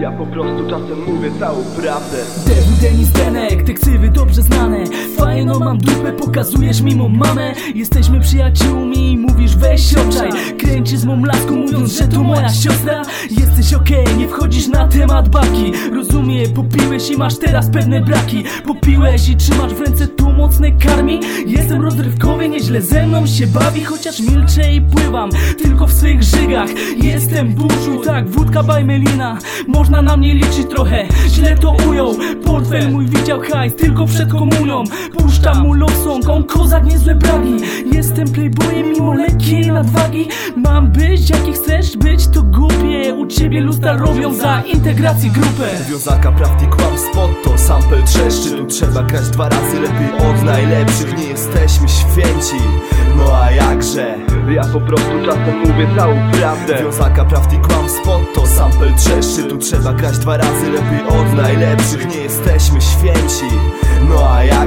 Ja po prostu czasem mówię całą prawdę. Dewu, Denis, Denek, te ksywy dobrze znane. Fajno mam dupę, pokazujesz mimo mamę. Jesteśmy przyjaciółmi i mówisz weź obczaj Kręcisz z mą laską, że to moja siostra. Jesteś okej, nie wchodzisz na temat baki. Rozumiem, popiłeś i masz teraz pewne braki. Popiłeś i trzymasz w ręce tu mocne karmi. Jestem rozrywkowy, nieźle ze mną się bawi Chociaż milczę i pływam, tylko w swych żygach. Jestem burzu, tak, wódka bajmelina Można na mnie liczyć trochę, źle to ujął Portfel mój widział hajs, tylko przed komunią. Puszczam mu song, on kozak, niezłe bragi. Jestem playboyem mimo lekkiej nadwagi. Mam być jaki chcesz być, to głupie. U ciebie lusta robią za integrację grupę. Wiązanka prawd i kłamstwo to sample trzeszczy. Tu trzeba grać dwa razy lepiej od najlepszych. Nie jesteśmy święci, no a jakże? Ja po prostu czasem mówię całą prawdę. Wiązanka prawd i kłamstwo to sample trzeszczy. Tu trzeba grać dwa razy lepiej od najlepszych. Nie jesteśmy święci,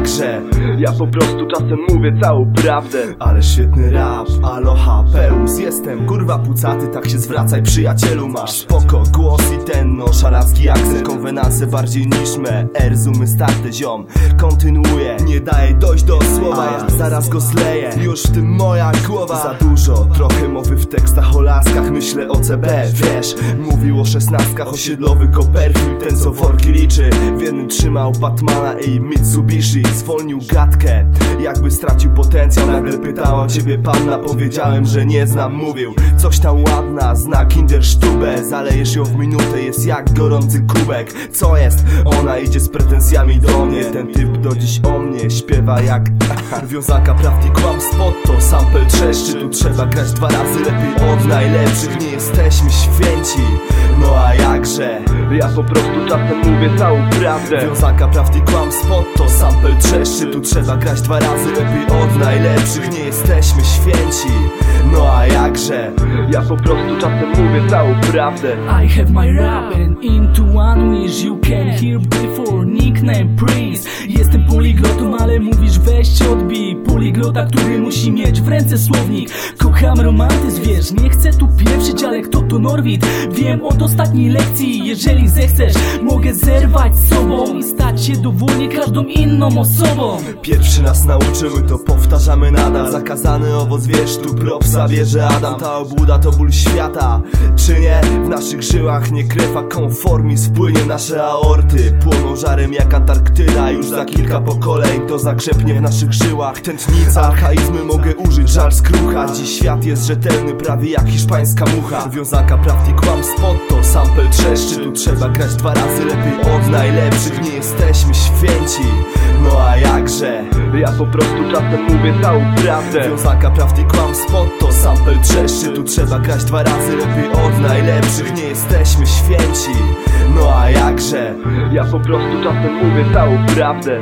no a jakże Ja po prostu czasem mówię całą prawdę. Ale świetny rap, aloha, pełz Jestem kurwa pucaty, tak się zwracaj przyjacielu Masz. Spoko, głos i ten noszalacki akcent. Konwenanse bardziej niż me, erzumy starte ziom. Kontynuuję, nie daję dojść do słowa. Ja Zaraz go zleję, już w tym moja głowa. Za dużo, trochę mowy w tekstach laskach Myślę o CB, wiesz? Mówił o szesnastkach, osiedlowy Copperfield Ten co worki liczy, w jednym trzymał Batmana i Mitsubishi Zwolnił gadkę, jakby stracił potencjał Nagle pytała ciebie panna, powiedziałem, że nie znam Mówił, coś tam ładna, zna Kinderstube Zalejesz ją w minutę, jest jak gorący kubek. Co jest? Ona idzie z pretensjami do mnie. Ten typ do dziś o mnie śpiewa jak Wiązanka prawd i kłamstwo to. Sample trzeszczy Tu trzeba grać dwa razy lepiej od najlepszych. Nie jesteśmy święci, no a jakże? Ja po prostu czasem mówię całą prawdę. Wiązanka prawd i kłamstwo to. Sample trzeszczy Tu trzeba grać dwa razy lepiej od najlepszych. Nie jesteśmy święci, no a jakże? Ja po prostu czasem mówię całą prawdę. I have my rap and into one wish you can hear before nickname Prince. Jestem poliglotą, ale mówisz weź odbij. Poliglota, który musi mieć w ręce słownik. Kocham romantyzm, wiesz, nie chcę tu pieprzyć, ale kto to Norwid? Wiem od ostatniej lekcji, jeżeli zechcesz Mogę zerwać z sobą i stać się dowolnie każdą inną osobą. Pierwszy nas nauczyły, to powtarzamy nadal. Zakazany owoc, wiesz, tu propsa bierze Adam Ta obłuda to ból świata, czy nie? W naszych żyłach nie krew, a konformizm wpłynie nasze aorty. Płoną żarem jak Antarktyda, już za kilka pokoleń To zakrzepnie w naszych żyłach. Tętnica, archaizmy mogę użyć, żal skrucha. Dziś świat jest rzetelny, prawie jak hiszpańska mucha. Wiązanka prawd i to. Sample trzeszczy Tu trzeba grać dwa razy lepiej od najlepszych. Nie jesteśmy święci, no a jakże? Ja po prostu czasem mówię całą prawdę. Wiązanka prawd i kłamstwo to sample trzeszczy. Tu trzeba grać dwa razy lepiej od najlepszych. Nie jesteśmy święci, no a jakże? Ja po prostu czasem mówię całą prawdę